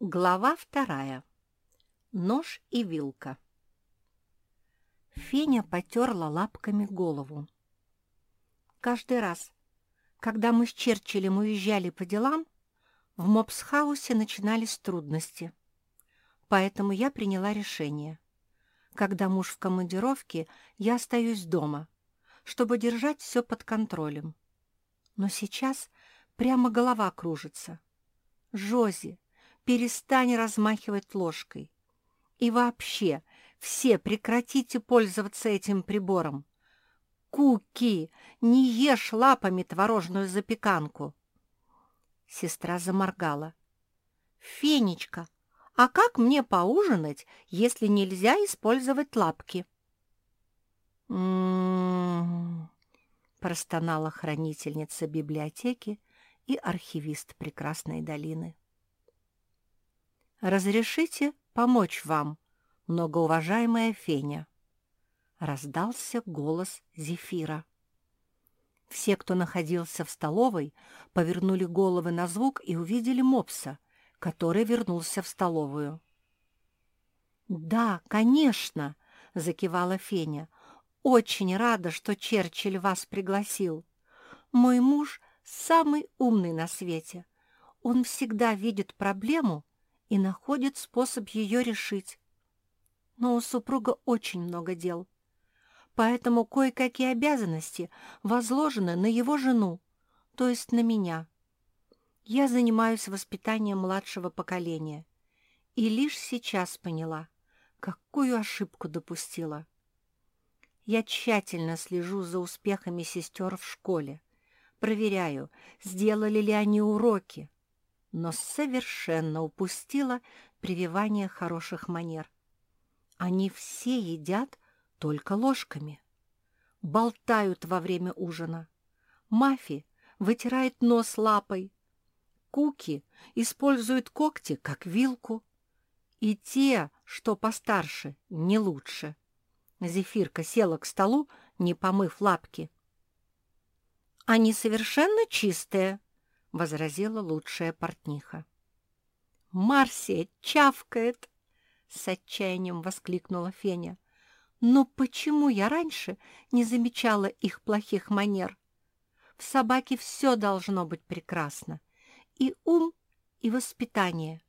Глава вторая. Нож и вилка. Феня потерла лапками голову. Каждый раз, когда мы с Черчиллем уезжали по делам, в Мопсхаусе начинались трудности. Поэтому я приняла решение. Когда муж в командировке, я остаюсь дома, чтобы держать все под контролем. Но сейчас прямо голова кружится. Жози, перестань размахивать ложкой. И вообще, все прекратите пользоваться этим прибором. Куки, не ешь лапами творожную запеканку. Сестра заморгала. «Фенечка, а как мне поужинать, если нельзя использовать лапки?» «М-м-м», простонала хранительница библиотеки и архивист Прекрасной долины. «Разрешите помочь вам, многоуважаемая Феня?» Раздался голос Зефира. Все, кто находился в столовой, повернули головы на звук и увидели мопса, который вернулся в столовую. «Да, конечно!» — закивала Феня. «Очень рада, что Черчилль вас пригласил. Мой муж самый умный на свете. Он всегда видит проблему и находит способ ее решить. Но у супруга очень много дел, поэтому кое-какие обязанности возложены на его жену, то есть на меня. Я занимаюсь воспитанием младшего поколения и лишь сейчас поняла, какую ошибку допустила. Я тщательно слежу за успехами сестер в школе, проверяю, сделали ли они уроки, но совершенно упустила прививание хороших манер. Они все едят только ложками. Болтают во время ужина. Мафи вытирает нос лапой. Куки используют когти, как вилку. И те, что постарше, не лучше. Зефирка села к столу, не помыв лапки. «Они совершенно чистые», — возразила лучшая портниха. «Марсия чавкает!» — с отчаянием воскликнула Феня. «Но почему я раньше не замечала их плохих манер? В собаке все должно быть прекрасно. И ум, и воспитание».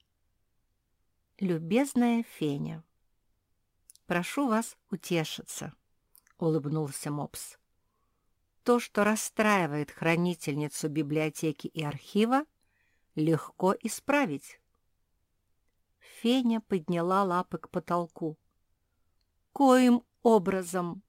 «Любезная Феня, прошу вас утешиться», — улыбнулся Мопс. То, что расстраивает хранительницу библиотеки и архива, легко исправить. Феня подняла лапы к потолку. «Коим образом?»